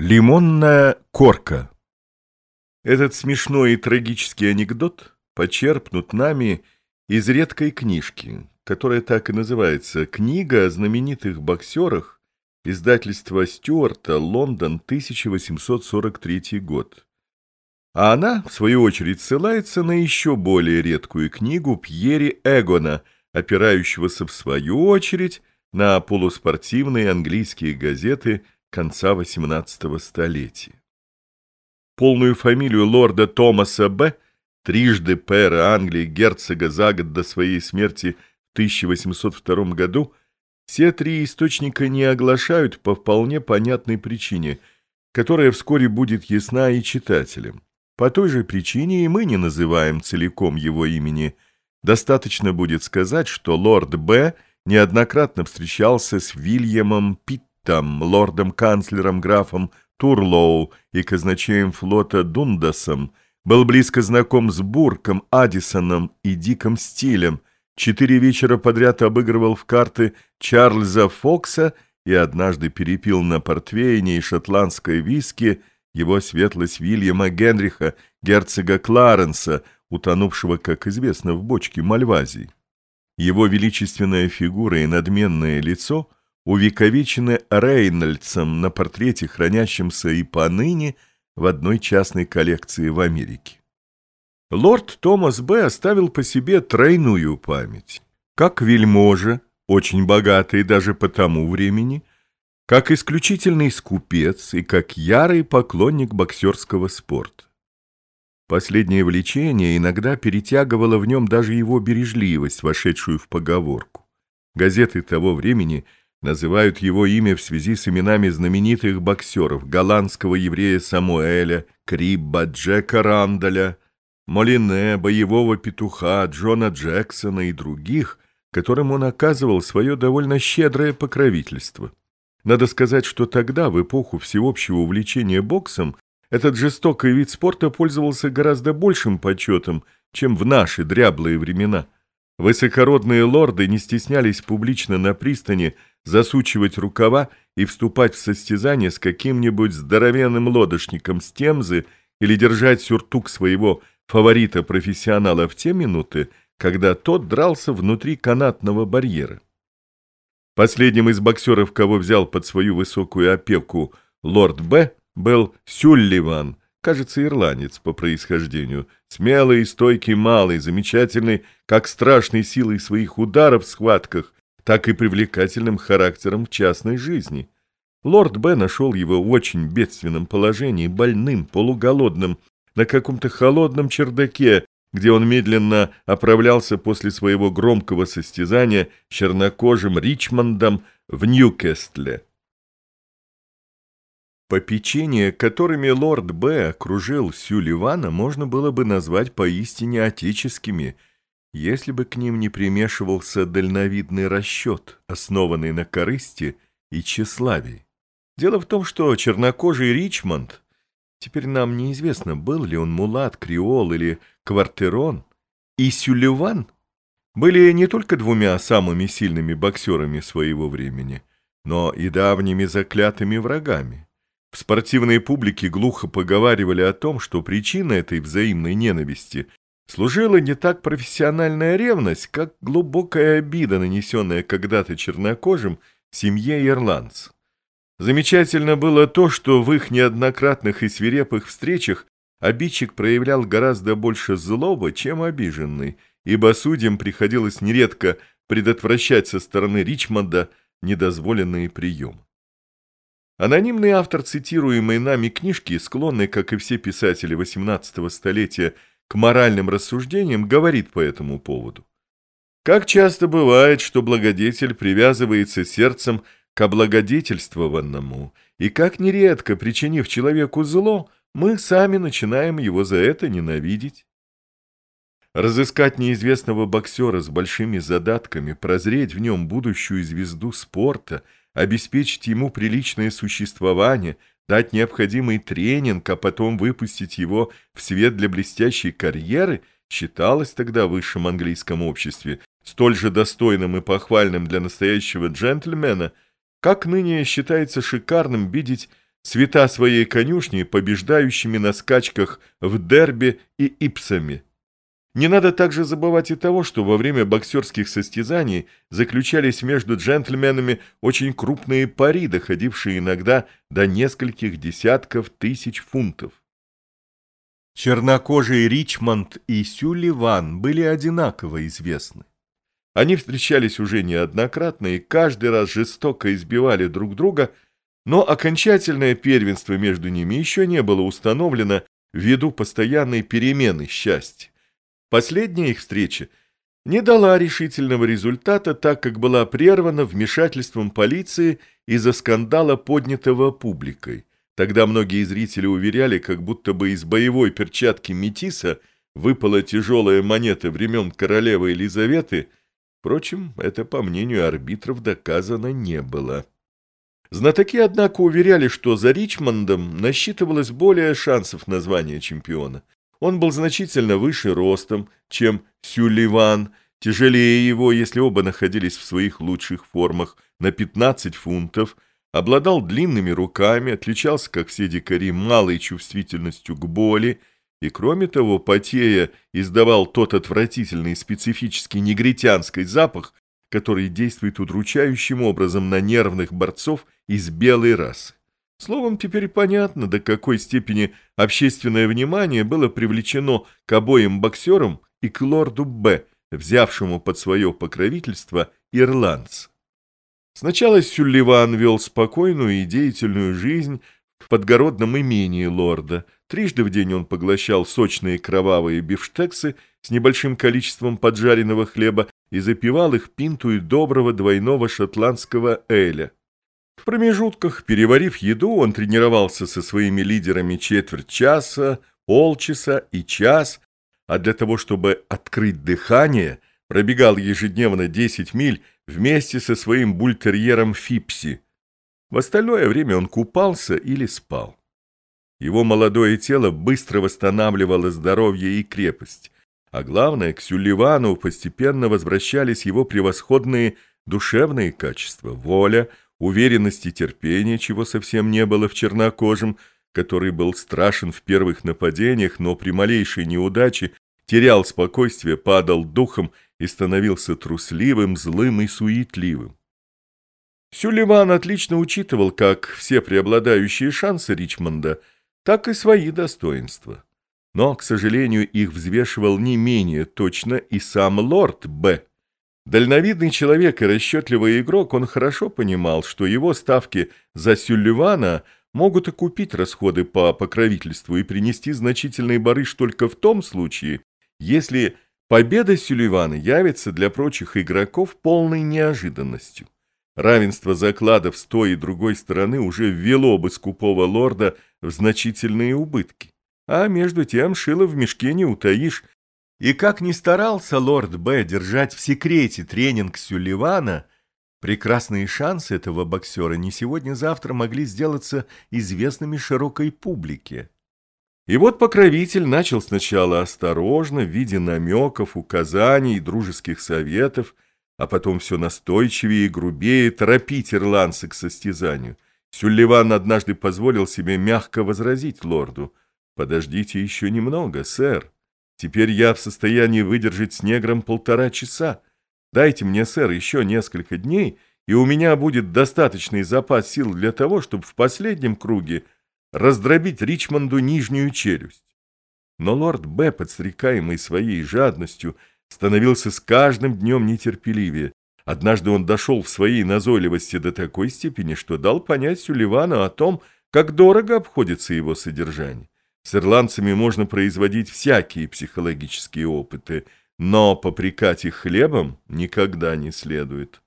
Лимонная корка Этот смешной и трагический анекдот почерпнут нами из редкой книжки, которая так и называется «Книга о знаменитых боксерах» издательства Стюарта, Лондон, 1843 год. А она, в свою очередь, ссылается на еще более редкую книгу Пьери Эгона, опирающегося, в свою очередь, на полуспортивные английские газеты – конца XVIII столетия. Полную фамилию лорда Томаса Б., трижды пэра Англии, герцога за год до своей смерти в 1802 году, все три источника не оглашают по вполне понятной причине, которая вскоре будет ясна и читателям. По той же причине и мы не называем целиком его имени. Достаточно будет сказать, что лорд Б. неоднократно встречался с Вильямом Питт, там лордом-канцлером графом Турлоу и казначеем флота Дундасом, был близко знаком с Бурком, Аддисоном и Диком Стилем, четыре вечера подряд обыгрывал в карты Чарльза Фокса и однажды перепил на портвейне и шотландской виски его светлость Вильяма Генриха, герцога Кларенса, утонувшего, как известно, в бочке Мальвазии. Его величественная фигура и надменное лицо – увековечены Рейнольдсом на портрете, хранящемся и поныне в одной частной коллекции в Америке. Лорд Томас Б. оставил по себе тройную память. Как вельможа, очень богатый даже по тому времени, как исключительный скупец и как ярый поклонник боксерского спорта. Последнее влечение иногда перетягивало в нем даже его бережливость, вошедшую в поговорку. Газеты того времени – называют его имя в связи с именами знаменитых боксеров голландского еврея Самуэля, Крибба, Джека Рандаля, Молине, боевого петуха, Джона Джексона и других, которым он оказывал свое довольно щедрое покровительство. Надо сказать, что тогда, в эпоху всеобщего увлечения боксом, этот жестокий вид спорта пользовался гораздо большим почетом, чем в наши дряблые времена. Высокородные лорды не стеснялись публично на пристани – засучивать рукава и вступать в состязание с каким-нибудь здоровенным лодочником с Темзы или держать сюртук своего фаворита-профессионала в те минуты, когда тот дрался внутри канатного барьера. Последним из боксеров, кого взял под свою высокую опеку лорд Б, был Сюлливан, кажется, ирландец по происхождению, смелый и стойкий малый, замечательный, как страшной силой своих ударов в схватках, так и привлекательным характером в частной жизни. Лорд Б. нашел его в очень бедственном положении, больным, полуголодным, на каком-то холодном чердаке, где он медленно оправлялся после своего громкого состязания с чернокожим Ричмондом в Ньюкестле. Попечения, которыми лорд Б. окружил Сюливана, можно было бы назвать поистине отеческими – если бы к ним не примешивался дальновидный расчет, основанный на корысти и тщеславии. Дело в том, что чернокожий Ричмонд, теперь нам неизвестно, был ли он мулат, креол или квартерон, и Сюлливан были не только двумя самыми сильными боксерами своего времени, но и давними заклятыми врагами. В спортивной публике глухо поговаривали о том, что причина этой взаимной ненависти служила не так профессиональная ревность, как глубокая обида, нанесенная когда-то чернокожим семье ирландцев. Замечательно было то, что в их неоднократных и свирепых встречах обидчик проявлял гораздо больше злобы, чем обиженный, ибо судьям приходилось нередко предотвращать со стороны Ричмонда недозволенные приемы. Анонимный автор цитируемой нами книжки, склонный, как и все писатели XVIII столетия, к моральным рассуждениям, говорит по этому поводу. Как часто бывает, что благодетель привязывается сердцем к облагодетельствованному, и как нередко, причинив человеку зло, мы сами начинаем его за это ненавидеть. Разыскать неизвестного боксера с большими задатками, прозреть в нем будущую звезду спорта, обеспечить ему приличное существование – дать необходимый тренинг, а потом выпустить его в свет для блестящей карьеры, считалось тогда в высшем английском обществе столь же достойным и похвальным для настоящего джентльмена, как ныне считается шикарным видеть цвета своей конюшни побеждающими на скачках в дерби и ипсами. Не надо также забывать и того, что во время боксерских состязаний заключались между джентльменами очень крупные пари, доходившие иногда до нескольких десятков тысяч фунтов. Чернокожий Ричмонд и Сюлливан были одинаково известны. Они встречались уже неоднократно и каждый раз жестоко избивали друг друга, но окончательное первенство между ними еще не было установлено ввиду постоянной перемены счастья. Последняя их встреча не дала решительного результата, так как была прервана вмешательством полиции из-за скандала, поднятого публикой. Тогда многие зрители уверяли, как будто бы из боевой перчатки Метиса выпала тяжелая монета времен королевы Елизаветы. Впрочем, это, по мнению арбитров, доказано не было. Знатоки, однако, уверяли, что за Ричмондом насчитывалось более шансов на звание чемпиона. Он был значительно выше ростом, чем Сюлливан, тяжелее его, если оба находились в своих лучших формах, на 15 фунтов, обладал длинными руками, отличался, как все дикари, малой чувствительностью к боли, и, кроме того, потея, издавал тот отвратительный специфический негритянский запах, который действует удручающим образом на нервных борцов из белой расы. Словом, теперь понятно, до какой степени общественное внимание было привлечено к обоим боксерам и к лорду Б, взявшему под свое покровительство ирландца. Сначала Сюлливан вел спокойную и деятельную жизнь в подгородном имении лорда. Трижды в день он поглощал сочные кровавые бифштексы с небольшим количеством поджаренного хлеба и запивал их пинтую доброго двойного шотландского эля. В промежутках, переварив еду, он тренировался со своими лидерами четверть часа, полчаса и час, а для того, чтобы открыть дыхание, пробегал ежедневно 10 миль вместе со своим бультерьером Фипси. В остальное время он купался или спал. Его молодое тело быстро восстанавливало здоровье и крепость, а главное, к Сюлливану постепенно возвращались его превосходные душевные качества, воля, уверенность и терпение, чего совсем не было в чернокожем, который был страшен в первых нападениях, но при малейшей неудаче терял спокойствие, падал духом и становился трусливым, злым и суетливым. Сюлливан отлично учитывал как все преобладающие шансы Ричмонда, так и свои достоинства. Но, к сожалению, их взвешивал не менее точно и сам лорд Б. Дальновидный человек и расчетливый игрок, он хорошо понимал, что его ставки за Сюлливана могут окупить расходы по покровительству и принести значительный барыш только в том случае, если победа Сюлливана явится для прочих игроков полной неожиданностью. Равенство закладов с той и другой стороны уже ввело бы скупого лорда в значительные убытки. А между тем шило в мешке не утаишь, и как ни старался лорд Б. держать в секрете тренинг Сюлливана, прекрасные шансы этого боксера не сегодня-завтра могли сделаться известными широкой публике. И вот покровитель начал сначала осторожно, в виде намеков, указаний, дружеских советов, а потом все настойчивее и грубее торопить ирландца к состязанию. Сюлливан однажды позволил себе мягко возразить лорду. «Подождите еще немного, сэр». Теперь я в состоянии выдержать с негром полтора часа. Дайте мне, сэр, еще несколько дней, и у меня будет достаточный запас сил для того, чтобы в последнем круге раздробить Ричмонду нижнюю челюсть. Но лорд Б, подстрекаемый своей жадностью, становился с каждым днем нетерпеливее. Однажды он дошел в своей назойливости до такой степени, что дал понять Сюлливану о том, как дорого обходится его содержание. С ирландцами можно производить всякие психологические опыты, но попрекать их хлебом никогда не следует.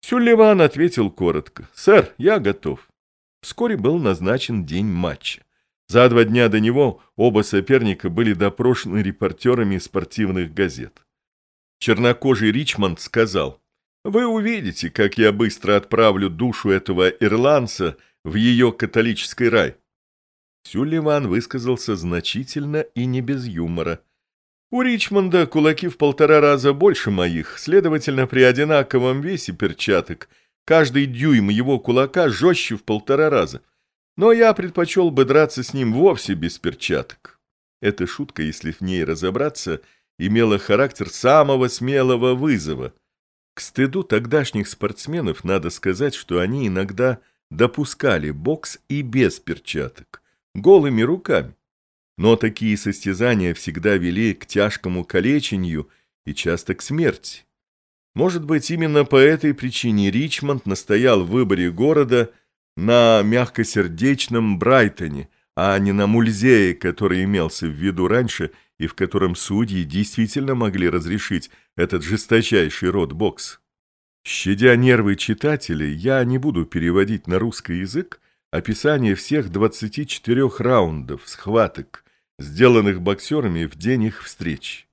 Сюлливан ответил коротко. «Сэр, я готов». Вскоре был назначен день матча. За два дня до него оба соперника были допрошены репортерами спортивных газет. Чернокожий Ричмонд сказал, «Вы увидите, как я быстро отправлю душу этого ирландца в ее католический рай». Сюлливан высказался значительно и не без юмора. У Ричмонда кулаки в полтора раза больше моих, следовательно, при одинаковом весе перчаток каждый дюйм его кулака жестче в полтора раза. но я предпочел бы драться с ним вовсе без перчаток. Эта шутка, если в ней разобраться, имела характер самого смелого вызова. К стыду тогдашних спортсменов надо сказать, что они иногда допускали бокс и без перчаток, голыми руками. Но такие состязания всегда вели к тяжкому калечению и часто к смерти. Может быть, именно по этой причине Ричмонд настоял в выборе города на мягкосердечном Брайтоне, а не на Мульзее, который имелся в виду раньше и в котором судьи действительно могли разрешить этот жесточайший род бокс. Щадя нервы читателей, я не буду переводить на русский язык описание всех 24 раундов, схваток, сделанных боксерами в день их встреч.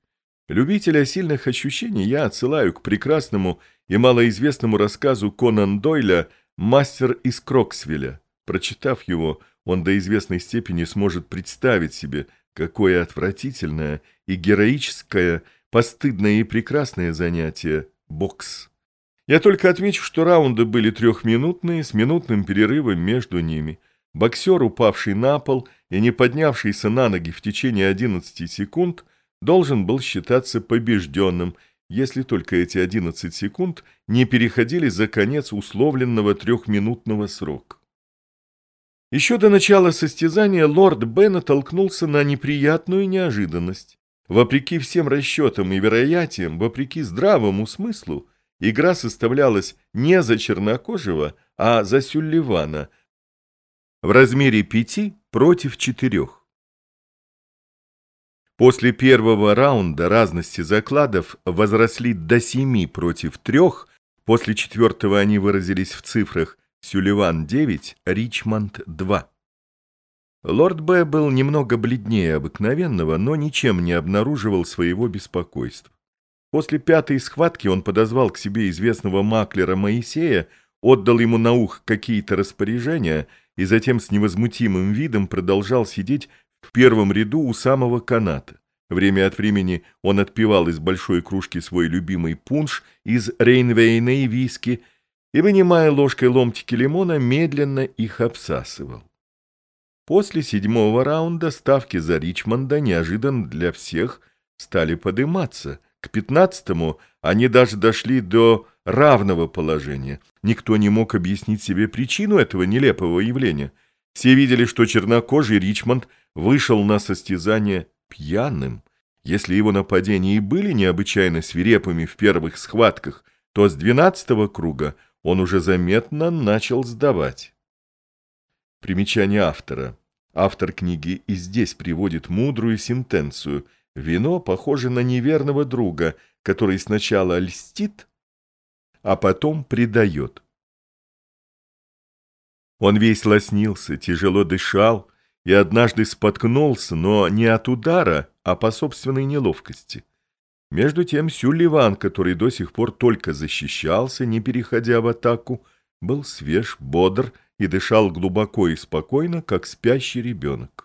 Любителя сильных ощущений я отсылаю к прекрасному и малоизвестному рассказу Конан Дойля «Мастер из Кроксвилля». Прочитав его, он до известной степени сможет представить себе, какое отвратительное и героическое, постыдное и прекрасное занятие – бокс. Я только отмечу, что раунды были трехминутные, с минутным перерывом между ними. Боксер, упавший на пол и не поднявшийся на ноги в течение 11 секунд, должен был считаться побежденным, если только эти 11 секунд не переходили за конец условленного трехминутного срока. Еще до начала состязания лорд Бен толкнулся на неприятную неожиданность. Вопреки всем расчетам и вероятиям, вопреки здравому смыслу, Игра составлялась не за чернокожего, а за Сюлливана в размере пяти против четырех. После первого раунда разности закладов возросли до семи против трех, после четвертого они выразились в цифрах Сюлливан 9, Ричмонд 2. Лорд Б. был немного бледнее обыкновенного, но ничем не обнаруживал своего беспокойства. После пятой схватки он подозвал к себе известного маклера Моисея, отдал ему на ух какие-то распоряжения и затем с невозмутимым видом продолжал сидеть в первом ряду у самого каната. Время от времени он отпивал из большой кружки свой любимый пунш из рейнвейна и виски и, вынимая ложкой ломтики лимона, медленно их обсасывал. После седьмого раунда ставки за Ричмонда неожиданно для всех стали подниматься – к пятнадцатому они даже дошли до равного положения. Никто не мог объяснить себе причину этого нелепого явления. Все видели, что чернокожий Ричмонд вышел на состязание пьяным. Если его нападения и были необычайно свирепыми в первых схватках, то с двенадцатого круга он уже заметно начал сдавать. Примечание автора. Автор книги и здесь приводит мудрую сентенцию – Вино похоже на неверного друга, который сначала льстит, а потом предает. Он весь лоснился, тяжело дышал и однажды споткнулся, но не от удара, а по собственной неловкости. Между тем Сюлливан, который до сих пор только защищался, не переходя в атаку, был свеж, бодр и дышал глубоко и спокойно, как спящий ребенок.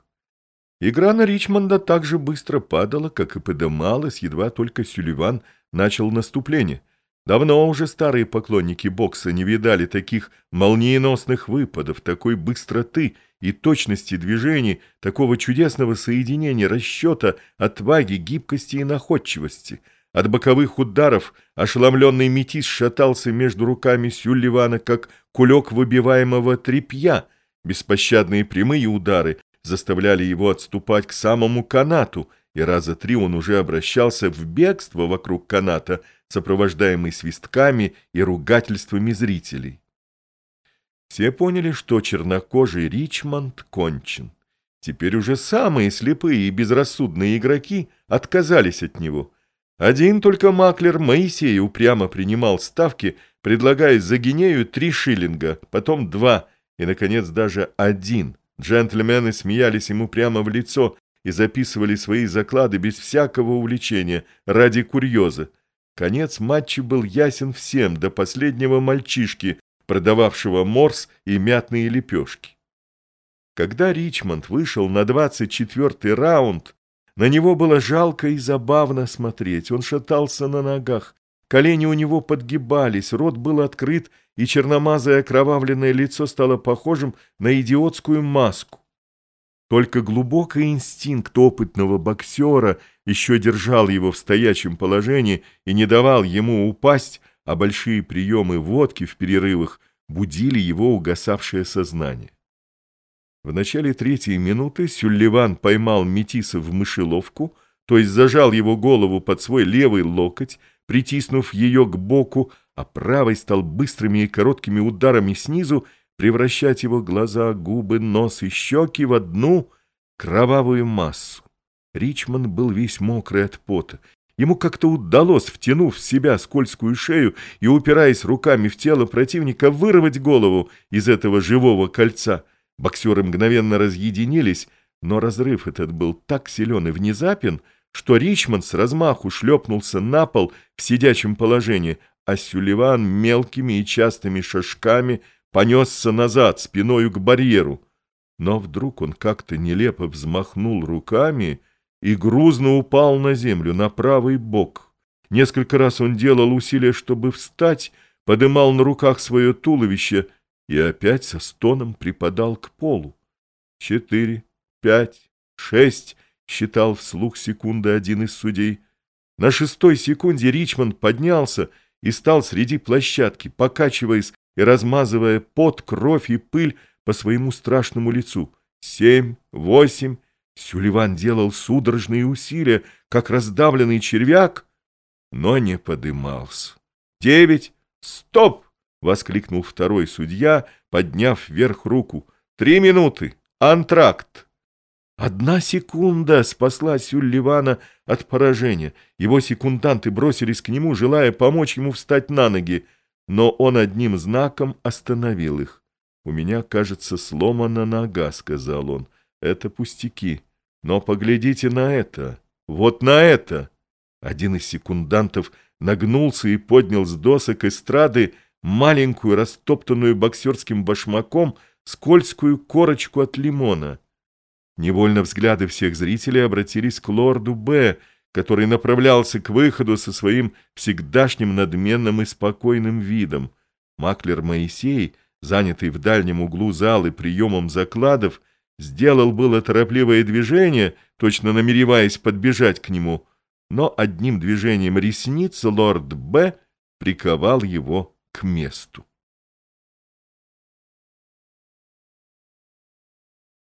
Игра на Ричмонда так же быстро падала, как и подымалась, едва только Сюлливан начал наступление. Давно уже старые поклонники бокса не видали таких молниеносных выпадов, такой быстроты и точности движений, такого чудесного соединения расчета, отваги, гибкости и находчивости. От боковых ударов ошеломленный метис шатался между руками Сюлливана, как кулек выбиваемого тряпья. Беспощадные прямые удары заставляли его отступать к самому канату, и раза три он уже обращался в бегство вокруг каната, сопровождаемый свистками и ругательствами зрителей. Все поняли, что чернокожий Ричмонд кончен. Теперь уже самые слепые и безрассудные игроки отказались от него. Один только маклер Моисей упрямо принимал ставки, предлагая за гинею три шиллинга, потом два и, наконец, даже один – Джентльмены смеялись ему прямо в лицо и записывали свои заклады без всякого увлечения, ради курьеза. Конец матча был ясен всем, до последнего мальчишки, продававшего морс и мятные лепешки. Когда Ричмонд вышел на двадцать четвертый раунд, на него было жалко и забавно смотреть. Он шатался на ногах, колени у него подгибались, рот был открыт, и черномазое окровавленное лицо стало похожим на идиотскую маску. Только глубокий инстинкт опытного боксера еще держал его в стоячем положении и не давал ему упасть, а большие приемы водки в перерывах будили его угасавшее сознание. В начале третьей минуты Сюлливан поймал Метиса в мышеловку, то есть зажал его голову под свой левый локоть, притиснув ее к боку, а правой стал быстрыми и короткими ударами снизу превращать его глаза, губы, нос и щеки в одну кровавую массу. Ричмонд был весь мокрый от пота. Ему как-то удалось, втянув в себя скользкую шею и упираясь руками в тело противника, вырвать голову из этого живого кольца. Боксеры мгновенно разъединились, но разрыв этот был так силен и внезапен, что Ричмонд с размаху шлепнулся на пол в сидячем положении, а Сюливан мелкими и частыми шажками понесся назад, спиною к барьеру. Но вдруг он как-то нелепо взмахнул руками и грузно упал на землю, на правый бок. Несколько раз он делал усилия, чтобы встать, подымал на руках свое туловище и опять со стоном припадал к полу. Четыре, пять, шесть, считал вслух секунды один из судей. На шестой секунде Ричмонд поднялся и стал среди площадки, покачиваясь и размазывая пот, кровь и пыль по своему страшному лицу. Семь, восемь. Сюливан делал судорожные усилия, как раздавленный червяк, но не подымался. Девять. Стоп! — воскликнул второй судья, подняв вверх руку. «Три минуты! Антракт!» Одна секунда спасла Сюлливана от поражения. Его секунданты бросились к нему, желая помочь ему встать на ноги, но он одним знаком остановил их. «У меня, кажется, сломана нога», — сказал он. «Это пустяки. Но поглядите на это. Вот на это!» Один из секундантов нагнулся и поднял с досок эстрады маленькую, растоптанную боксерским башмаком, скользкую корочку от лимона. Невольно взгляды всех зрителей обратились к лорду Б., который направлялся к выходу со своим всегдашним надменным и спокойным видом. Маклер Моисей, занятый в дальнем углу залы приемом закладов, сделал было торопливое движение, точно намереваясь подбежать к нему, но одним движением ресниц лорд Б. приковал его к месту.